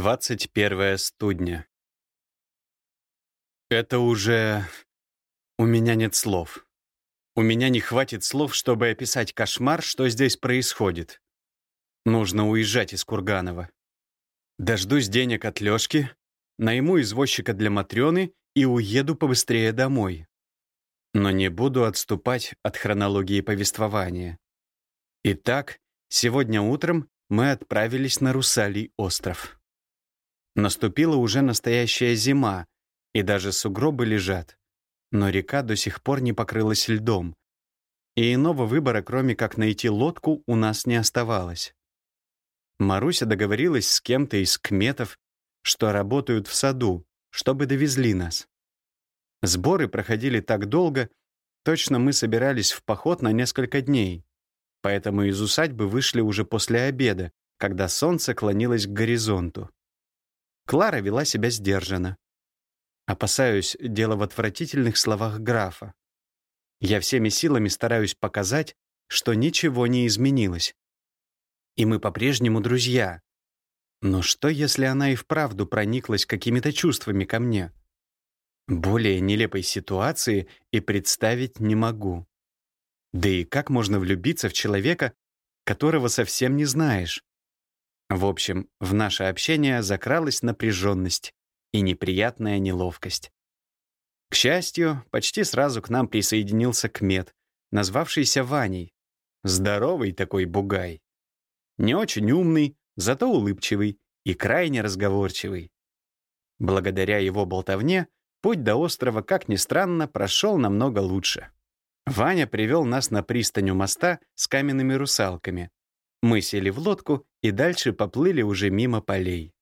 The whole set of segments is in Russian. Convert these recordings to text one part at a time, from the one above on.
21 студня. Это уже... У меня нет слов. У меня не хватит слов, чтобы описать кошмар, что здесь происходит. Нужно уезжать из Курганова. Дождусь денег от Лёшки, найму извозчика для Матрёны и уеду побыстрее домой. Но не буду отступать от хронологии повествования. Итак, сегодня утром мы отправились на Русалий остров. Наступила уже настоящая зима, и даже сугробы лежат. Но река до сих пор не покрылась льдом. И иного выбора, кроме как найти лодку, у нас не оставалось. Маруся договорилась с кем-то из кметов, что работают в саду, чтобы довезли нас. Сборы проходили так долго, точно мы собирались в поход на несколько дней. Поэтому из усадьбы вышли уже после обеда, когда солнце клонилось к горизонту. Клара вела себя сдержанно. Опасаюсь, дело в отвратительных словах графа. Я всеми силами стараюсь показать, что ничего не изменилось. И мы по-прежнему друзья. Но что, если она и вправду прониклась какими-то чувствами ко мне? Более нелепой ситуации и представить не могу. Да и как можно влюбиться в человека, которого совсем не знаешь? В общем, в наше общение закралась напряженность и неприятная неловкость. К счастью, почти сразу к нам присоединился Кмет, назвавшийся Ваней. Здоровый такой бугай. Не очень умный, зато улыбчивый и крайне разговорчивый. Благодаря его болтовне путь до острова, как ни странно, прошел намного лучше. Ваня привел нас на пристань у моста с каменными русалками, мы сели в лодку и дальше поплыли уже мимо полей.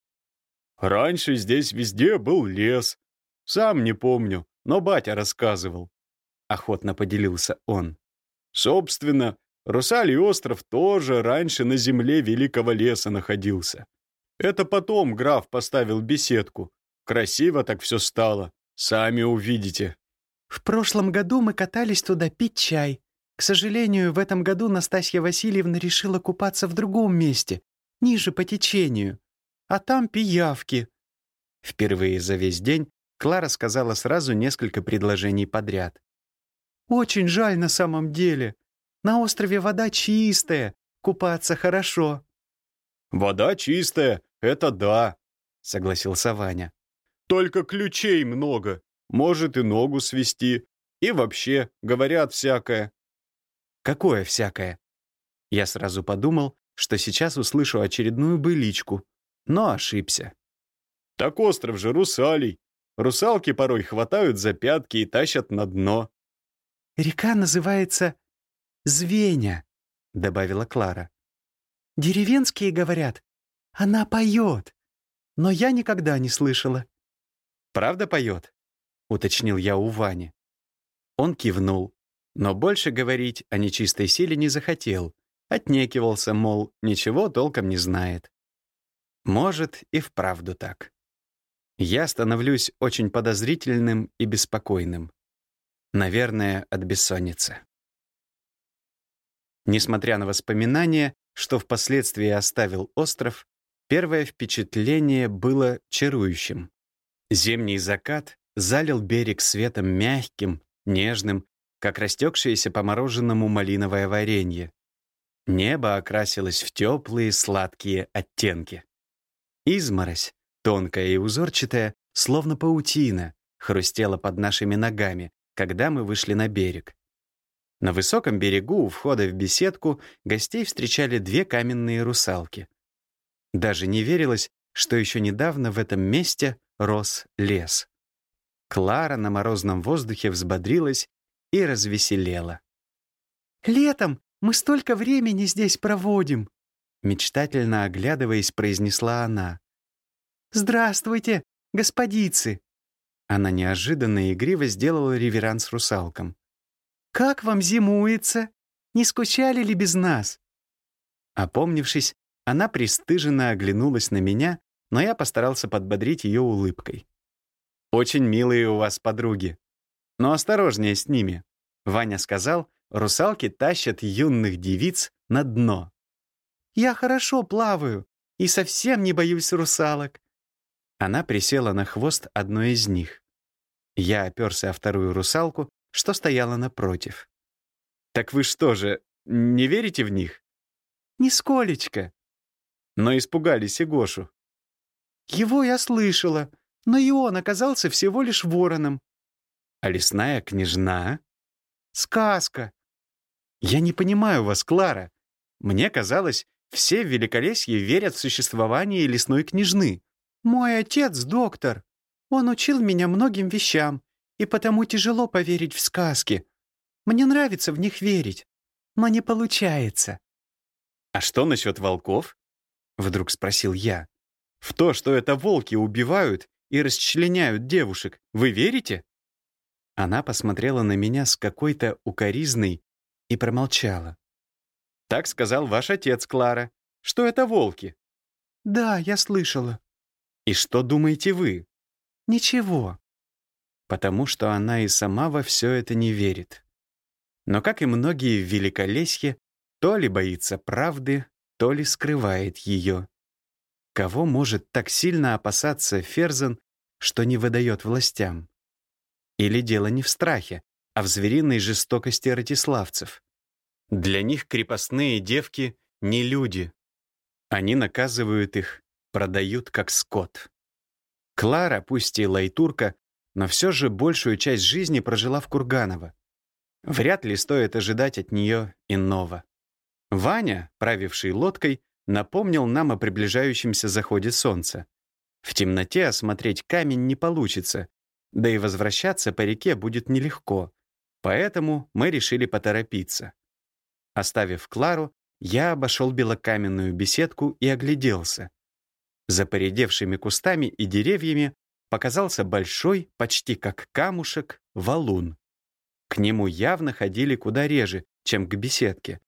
«Раньше здесь везде был лес. Сам не помню, но батя рассказывал», — охотно поделился он. «Собственно, Русалий остров тоже раньше на земле великого леса находился. Это потом граф поставил беседку. Красиво так все стало. Сами увидите». «В прошлом году мы катались туда пить чай», к сожалению, в этом году Настасья Васильевна решила купаться в другом месте, ниже по течению. А там пиявки. Впервые за весь день Клара сказала сразу несколько предложений подряд. «Очень жаль на самом деле. На острове вода чистая, купаться хорошо». «Вода чистая, это да», — согласился Ваня. «Только ключей много, может и ногу свести. И вообще, говорят всякое. Какое всякое? Я сразу подумал, что сейчас услышу очередную быличку, но ошибся. Так остров же русалей. Русалки порой хватают за пятки и тащат на дно. «Река называется Звеня», — добавила Клара. «Деревенские говорят, она поет, но я никогда не слышала». «Правда поет?» — уточнил я у Вани. Он кивнул, но больше говорить о нечистой силе не захотел. Отнекивался, мол, ничего толком не знает. Может, и вправду так. Я становлюсь очень подозрительным и беспокойным. Наверное, от бессонницы. Несмотря на воспоминания, что впоследствии оставил остров, первое впечатление было чарующим. Зимний закат залил берег светом мягким, нежным как растекшееся по мороженому малиновое варенье. Небо окрасилось в теплые сладкие оттенки. Изморозь, тонкая и узорчатая, словно паутина, хрустела под нашими ногами, когда мы вышли на берег. На высоком берегу у входа в беседку гостей встречали две каменные русалки. Даже не верилось, что еще недавно в этом месте рос лес. Клара на морозном воздухе взбодрилась и развеселела. «Летом мы столько времени здесь проводим», мечтательно оглядываясь, произнесла она. «Здравствуйте, господицы!» Она неожиданно игриво сделала реверанс русалкам. «Как вам зимуется? Не скучали ли без нас?» Опомнившись, она пристыженно оглянулась на меня, но я постарался подбодрить ее улыбкой. «Очень милые у вас подруги», но осторожнее с ними. Ваня сказал, русалки тащат юных девиц на дно. «Я хорошо плаваю. и совсем не боюсь русалок». Она присела на хвост одной из них. Я оперся о вторую русалку, что стояла напротив. «Так вы что же, не верите в них?» «Нисколечко». Но испугались и Гошу. «Его я слышала, но и он оказался всего лишь вороном». «А лесная княжна?» «Сказка». «Я не понимаю вас, Клара. Мне казалось, все в Великолесье верят в существование лесной княжны». «Мой отец — доктор. Он учил меня многим вещам, и потому тяжело поверить в сказки. Мне нравится в них верить, но не получается». «А что насчет волков?» — вдруг спросил я. «В то, что это волки убивают и расчленяют девушек, вы верите?» Она посмотрела на меня с какой-то укоризной и промолчала. «Так сказал ваш отец, Клара. Что это волки?» «Да, я слышала». «И что думаете вы?» «Ничего». Потому что она и сама во все это не верит. Но, как и многие в Великолесье, то ли боится правды, то ли скрывает ее. Кого может так сильно опасаться Ферзен, что не выдает властям? Или дело не в страхе, а в звериной жестокости ратиславцев? Для них крепостные девки — не люди. Они наказывают их, продают как скот. Клара, пусть и лайтурка, но все же большую часть жизни прожила в Курганово. Вряд ли стоит ожидать от нее иного. Ваня, правивший лодкой, напомнил нам о приближающемся заходе солнца. В темноте осмотреть камень не получится, да и возвращаться по реке будет нелегко, поэтому мы решили поторопиться. Оставив Клару, я обошел белокаменную беседку и огляделся. За поредевшими кустами и деревьями показался большой, почти как камушек, валун. К нему явно ходили куда реже, чем к беседке,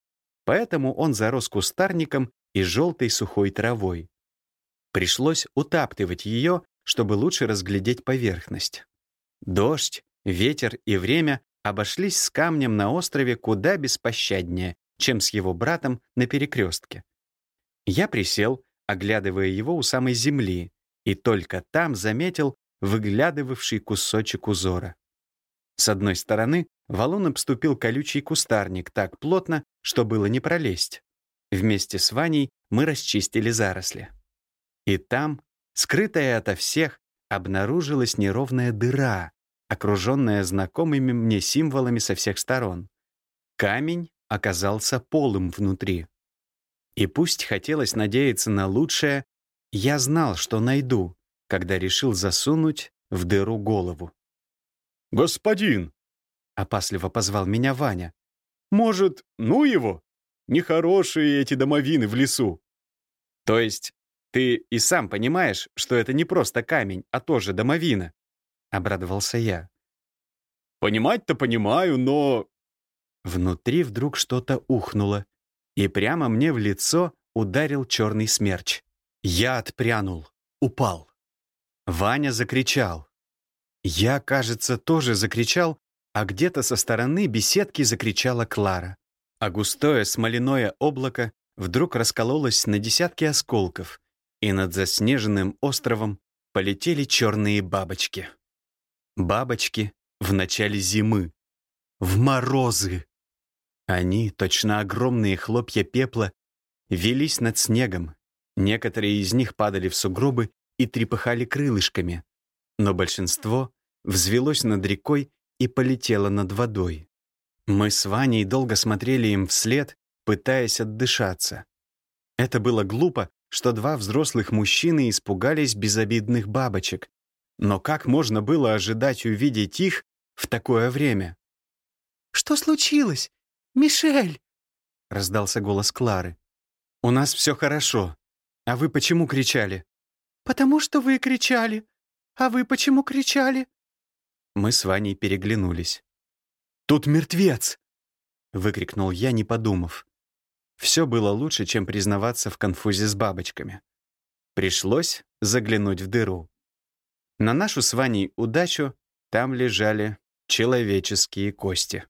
поэтому он зарос кустарником и желтой сухой травой. Пришлось утаптывать ее, чтобы лучше разглядеть поверхность. Дождь, ветер и время обошлись с камнем на острове куда беспощаднее, чем с его братом на перекрестке. Я присел, оглядывая его у самой земли, и только там заметил выглядывавший кусочек узора. С одной стороны валун обступил колючий кустарник так плотно, что было не пролезть. Вместе с Ваней мы расчистили заросли. И там, скрытая ото всех, обнаружилась неровная дыра, окруженная знакомыми мне символами со всех сторон. Камень оказался полым внутри. И пусть хотелось надеяться на лучшее, я знал, что найду, когда решил засунуть в дыру голову. «Господин!» — опасливо позвал меня Ваня. «Может, ну его? Нехорошие эти домовины в лесу». «То есть ты и сам понимаешь, что это не просто камень, а тоже домовина?» — обрадовался я. «Понимать-то понимаю, но Внутри вдруг что-то ухнуло, и прямо мне в лицо ударил черный смерч. Я отпрянул, упал. Ваня закричал. Я, кажется, тоже закричал, а где-то со стороны беседки закричала Клара. А густое смоляное облако вдруг раскололось на десятки осколков, и над заснеженным островом полетели черные бабочки. Бабочки в начале зимы. В морозы. Они, точно огромные хлопья пепла, велись над снегом. Некоторые из них падали в сугробы и трепыхали крылышками, но большинство взвелось над рекой и полетело над водой. Мы с Ваней долго смотрели им вслед, пытаясь отдышаться. Это было глупо, что два взрослых мужчины испугались безобидных бабочек. Но как можно было ожидать увидеть их в такое время? «Что случилось? «Мишель!» — раздался голос Клары. «У нас все хорошо. А вы почему кричали?» «Потому что вы кричали. А вы почему кричали?» Мы с Ваней переглянулись. «Тут мертвец!» — выкрикнул я, не подумав. Все было лучше, чем признаваться в конфузе с бабочками. Пришлось заглянуть в дыру. На нашу с Ваней удачу там лежали человеческие кости.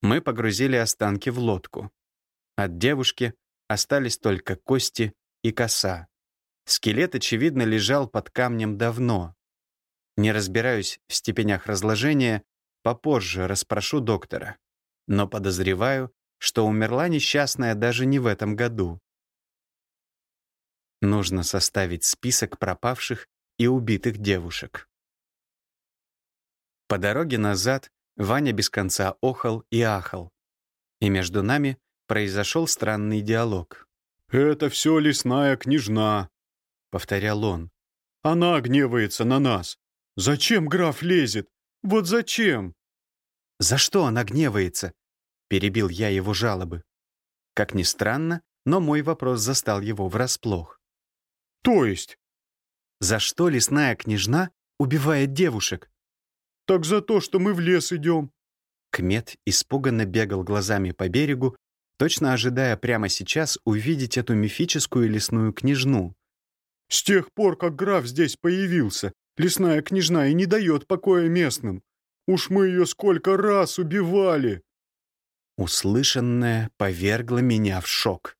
Мы погрузили останки в лодку. От девушки остались только кости и коса. Скелет, очевидно, лежал под камнем давно. Не разбираюсь в степенях разложения, попозже расспрошу доктора. Но подозреваю, что умерла несчастная даже не в этом году. Нужно составить список пропавших и убитых девушек. По дороге назад Ваня без конца охал и ахал. И между нами произошел странный диалог. «Это все лесная княжна», — повторял он. «Она гневается на нас. Зачем граф лезет? Вот зачем?» «За что она гневается?» — перебил я его жалобы. Как ни странно, но мой вопрос застал его врасплох. «То есть?» «За что лесная княжна убивает девушек?» «Так за то, что мы в лес идем». Кмет испуганно бегал глазами по берегу, точно ожидая прямо сейчас увидеть эту мифическую лесную княжну. «С тех пор, как граф здесь появился, лесная княжна и не дает покоя местным. Уж мы ее сколько раз убивали!» Услышанное повергло меня в шок.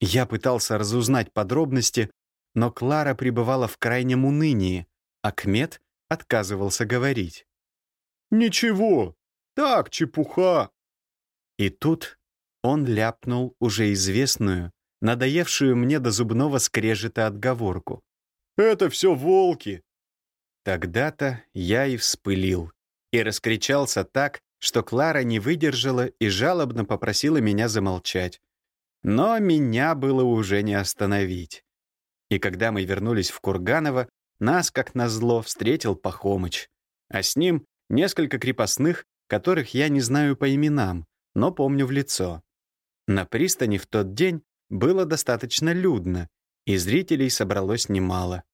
Я пытался разузнать подробности, но Клара пребывала в крайнем унынии, а Кмет отказывался говорить. «Ничего, так, чепуха!» И тут он ляпнул уже известную, надоевшую мне до зубного скрежета отговорку. «Это все волки!» Тогда-то я и вспылил, и раскричался так, что Клара не выдержала и жалобно попросила меня замолчать. Но меня было уже не остановить. И когда мы вернулись в Курганово, нас, как назло, встретил Пахомыч. А с ним несколько крепостных, которых я не знаю по именам, но помню в лицо. На пристани в тот день было достаточно людно, и зрителей собралось немало.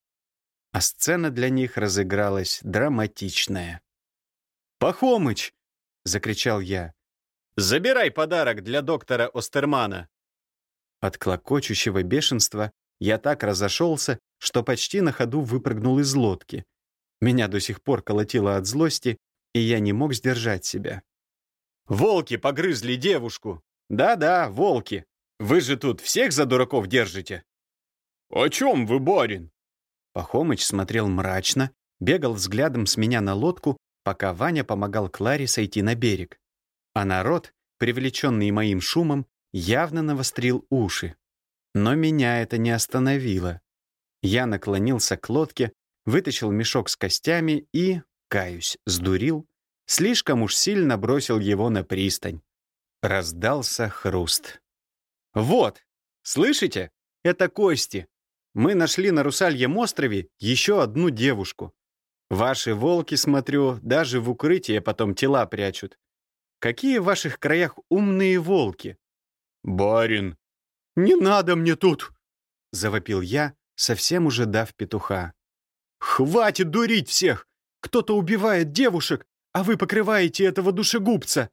А сцена для них разыгралась драматичная. «Пахомыч!» — закричал я. «Забирай подарок для доктора Остермана!» От клокочущего бешенства я так разошелся, что почти на ходу выпрыгнул из лодки. Меня до сих пор колотило от злости, и я не мог сдержать себя. «Волки погрызли девушку!» «Да-да, волки. Вы же тут всех за дураков держите». «О чем вы, барин?» Пахомыч смотрел мрачно, бегал взглядом с меня на лодку, пока Ваня помогал Кларе сойти на берег. А народ, привлеченный моим шумом, явно навострил уши. Но меня это не остановило. Я наклонился к лодке, вытащил мешок с костями и, каюсь, сдурил, слишком уж сильно бросил его на пристань. Раздался хруст. «Вот! Слышите? Это кости! Мы нашли на Русальем острове еще одну девушку. Ваши волки, смотрю, даже в укрытие потом тела прячут. Какие в ваших краях умные волки?» «Барин!» «Не надо мне тут!» — завопил я, совсем уже дав петуха. «Хватит дурить всех! Кто-то убивает девушек, а вы покрываете этого душегубца!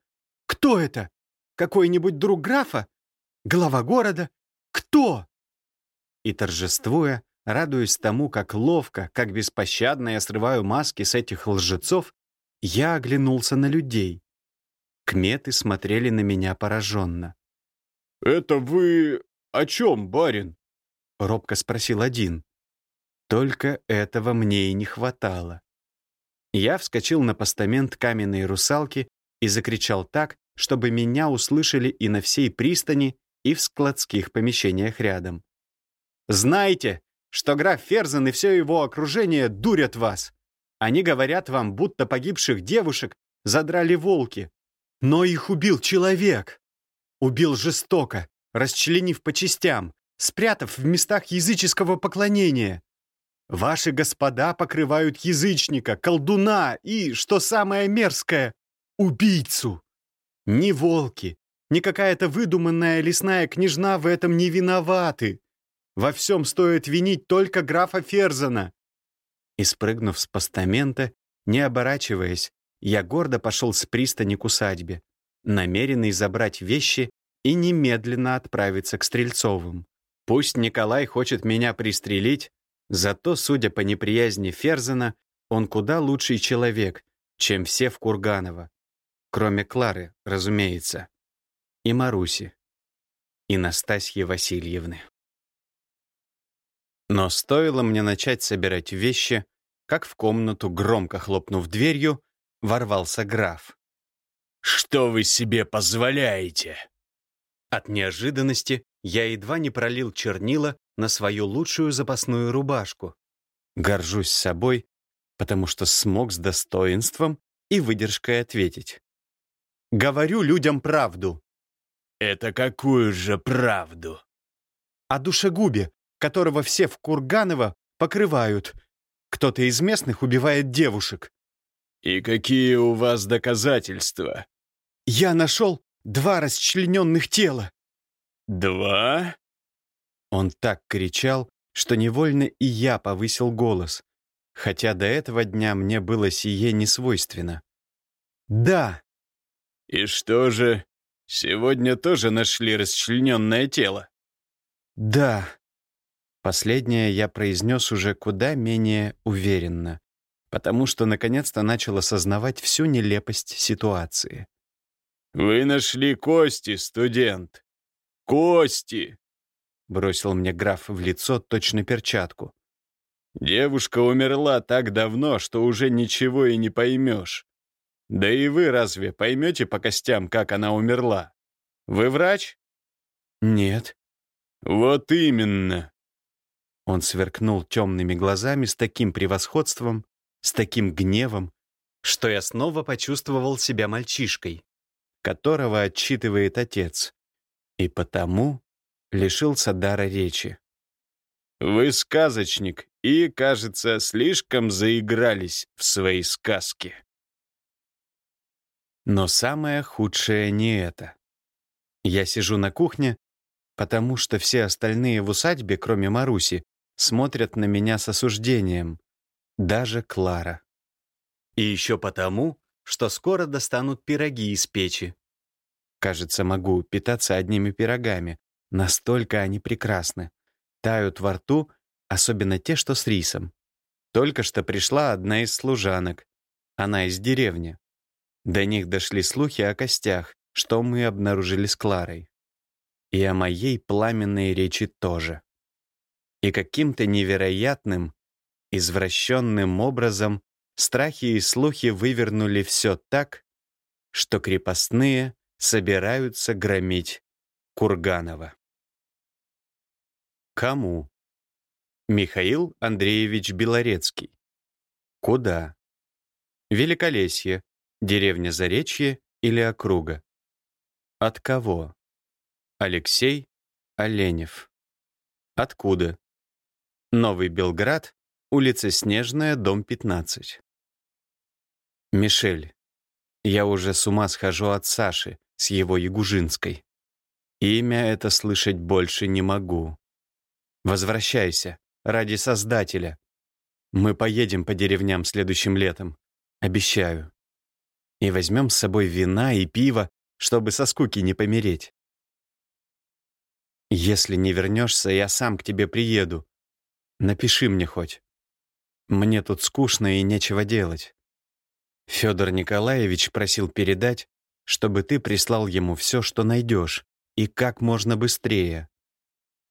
Кто это? Какой-нибудь друг графа? Глава города? Кто?» И торжествуя, радуясь тому, как ловко, как беспощадно я срываю маски с этих лжецов, я оглянулся на людей. Кметы смотрели на меня пораженно. «Это вы о чем, барин?» — робко спросил один. Только этого мне и не хватало. Я вскочил на постамент каменной русалки и закричал так, чтобы меня услышали и на всей пристани, и в складских помещениях рядом. «Знайте, что граф Ферзен и все его окружение дурят вас. Они говорят вам, будто погибших девушек задрали волки. Но их убил человек. Убил жестоко, расчленив по частям, спрятав в местах языческого поклонения. Ваши господа покрывают язычника, колдуна и, что самое мерзкое, убийцу. Ни волки, ни какая-то выдуманная лесная княжна в этом не виноваты. Во всем стоит винить только графа Ферзена. И спрыгнув с постамента, не оборачиваясь, я гордо пошел с пристани к усадьбе, намеренный забрать вещи и немедленно отправиться к Стрельцовым. Пусть Николай хочет меня пристрелить, зато, судя по неприязни Ферзена, он куда лучший человек, чем все в Курганово. Кроме Клары, разумеется. И Маруси. и Настасьи Васильевны. Но стоило мне начать собирать вещи, как в комнату, громко хлопнув дверью, ворвался граф. «Что вы себе позволяете?» От неожиданности я едва не пролил чернила на свою лучшую запасную рубашку. Горжусь собой, потому что смог с достоинством и выдержкой ответить. Говорю людям правду. Это какую же правду? О душегубе, которого все в Курганово покрывают. Кто-то из местных убивает девушек. И какие у вас доказательства? Я нашел два расчлененных тела. Два? Он так кричал, что невольно и я повысил голос, хотя до этого дня мне было сие несвойственно. «Да!» «И что же, сегодня тоже нашли расчлененное тело?» «Да!» Последнее я произнес уже куда менее уверенно, потому что наконец-то начал осознавать всю нелепость ситуации. «Вы нашли кости, студент! Кости!» Бросил мне граф в лицо точно перчатку. «Девушка умерла так давно, что уже ничего и не поймешь. Да и вы разве поймете по костям, как она умерла? Вы врач?» «Нет». «Вот именно». Он сверкнул темными глазами с таким превосходством, с таким гневом, что я снова почувствовал себя мальчишкой, которого отчитывает отец, и потому лишился дара речи. «Вы сказочник и, кажется, слишком заигрались в свои сказки». Но самое худшее не это. Я сижу на кухне, потому что все остальные в усадьбе, кроме Маруси, смотрят на меня с осуждением. Даже Клара. И еще потому, что скоро достанут пироги из печи. Кажется, могу питаться одними пирогами. Настолько они прекрасны. Тают во рту, особенно те, что с рисом. Только что пришла одна из служанок. Она из деревни. До них дошли слухи о костях, что мы обнаружили с Кларой. И о моей пламенной речи тоже. И каким-то невероятным, извращенным образом страхи и слухи вывернули все так, что крепостные собираются громить Курганова. Кому? Михаил Андреевич Белорецкий. Куда? Великолесье, деревня Заречье или округа? От кого? Алексей Оленев. Откуда? Новый Белград, улица Снежная, дом 15. Мишель. Я уже с ума схожу от Саши, с его Ягужинской. Имя это слышать больше не могу. Возвращайся, ради Создателя. Мы поедем по деревням следующим летом. Обещаю. И возьмем с собой вина и пиво, чтобы со скуки не помереть. Если не вернешься, я сам к тебе приеду. Напиши мне хоть. Мне тут скучно и нечего делать. Федор Николаевич просил передать, чтобы ты прислал ему все, что найдешь, и как можно быстрее.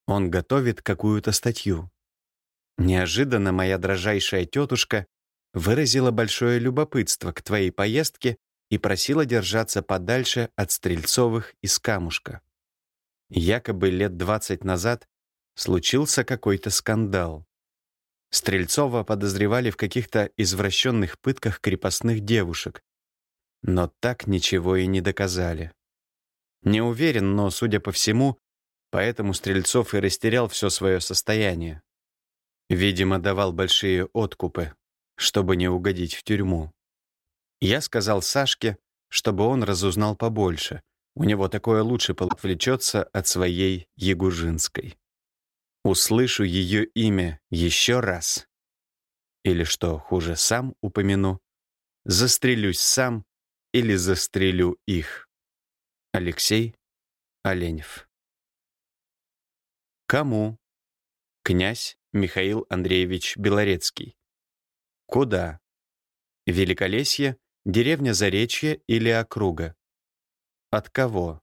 Он готовит какую-то статью. Неожиданно моя дрожайшая тетушка выразила большое любопытство к твоей поездке и просила держаться подальше от Стрельцовых из Камушка. Якобы лет 20 назад случился какой-то скандал. Стрельцова подозревали в каких-то извращенных пытках крепостных девушек, но так ничего и не доказали. Не уверен, но, судя по всему, поэтому Стрельцов и растерял все свое состояние. Видимо, давал большие откупы, чтобы не угодить в тюрьму. Я сказал Сашке, чтобы он разузнал побольше. У него такое лучше отвлечется от своей Ягужинской. Услышу ее имя еще раз. Или, что хуже, сам упомяну. Застрелюсь сам или застрелю их. Алексей Оленев. Кому? Князь Михаил Андреевич Белорецкий. Куда? Великолесье, деревня Заречье или округа? От кого?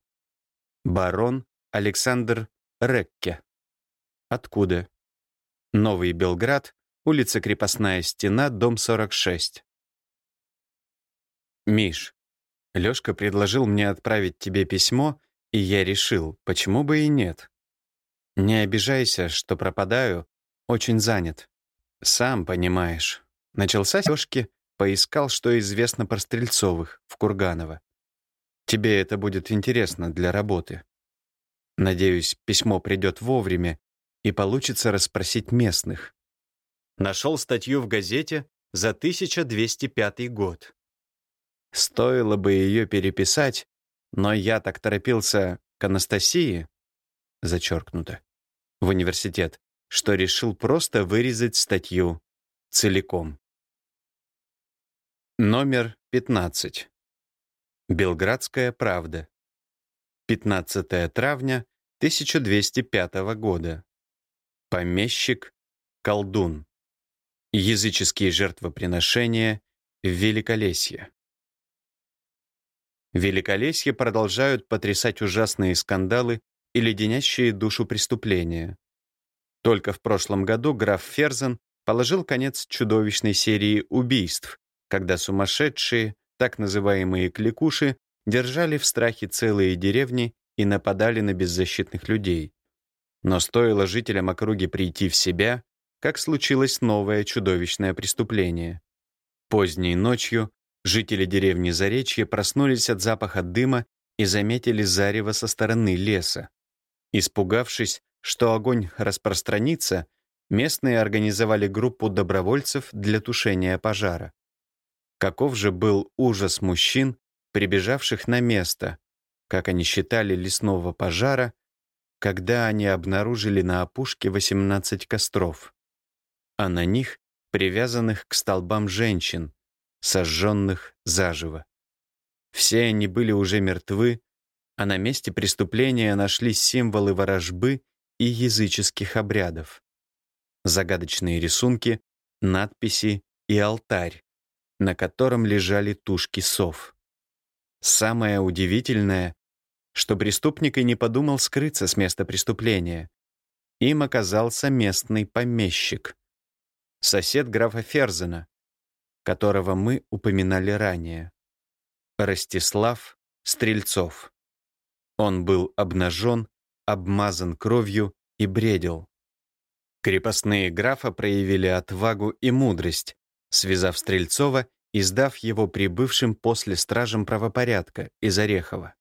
Барон Александр Рекке. Откуда? Новый Белград, улица Крепостная Стена, дом 46. Миш, Лёшка предложил мне отправить тебе письмо, и я решил, почему бы и нет. Не обижайся, что пропадаю, очень занят. Сам понимаешь. Начался Лёшки, поискал, что известно про Стрельцовых в Курганово. Тебе это будет интересно для работы. Надеюсь, письмо придет вовремя и получится расспросить местных. Нашел статью в газете за 1205 год. Стоило бы ее переписать, но я так торопился к Анастасии, зачеркнуто, в университет, что решил просто вырезать статью целиком. Номер 15. Белградская правда. 15 травня 1205 года. Помещик, колдун. Языческие жертвоприношения в Великолесье. Великолесье продолжают потрясать ужасные скандалы и леденящие душу преступления. Только в прошлом году граф Ферзен положил конец чудовищной серии убийств, когда сумасшедшие, так называемые кликуши, держали в страхе целые деревни и нападали на беззащитных людей. Но стоило жителям округи прийти в себя, как случилось новое чудовищное преступление. Поздней ночью жители деревни Заречье проснулись от запаха дыма и заметили зарево со стороны леса. Испугавшись, что огонь распространится, местные организовали группу добровольцев для тушения пожара. Каков же был ужас мужчин, прибежавших на место, как они считали, лесного пожара, когда они обнаружили на опушке 18 костров, а на них привязанных к столбам женщин, сожженных заживо. Все они были уже мертвы, а на месте преступления нашлись символы ворожбы и языческих обрядов. Загадочные рисунки, надписи и алтарь, на котором лежали тушки сов. Самое удивительное, что преступник и не подумал скрыться с места преступления. Им оказался местный помещик, сосед графа Ферзена, которого мы упоминали ранее. Ростислав Стрельцов. Он был обнажен, обмазан кровью и бредил. Крепостные графа проявили отвагу и мудрость, связав Стрельцова и сдав его прибывшим после стражам правопорядка из Орехова.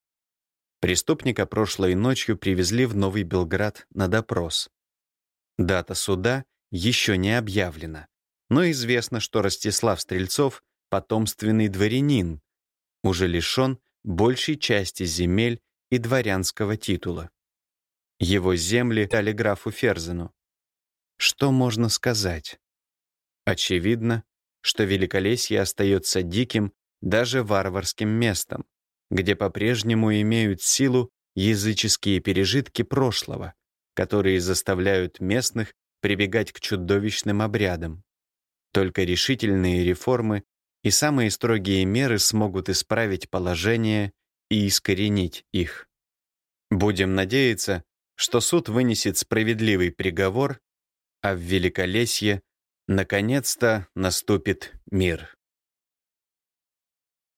Преступника прошлой ночью привезли в Новый Белград на допрос. Дата суда еще не объявлена, но известно, что Ростислав Стрельцов — потомственный дворянин, уже лишен большей части земель и дворянского титула. Его земли дали графу Ферзену. Что можно сказать? Очевидно, что Великолесье остается диким, даже варварским местом, где по-прежнему имеют силу языческие пережитки прошлого, которые заставляют местных прибегать к чудовищным обрядам. Только решительные реформы и самые строгие меры смогут исправить положение и искоренить их. Будем надеяться, что суд вынесет справедливый приговор, а в Великолесье наконец-то наступит мир.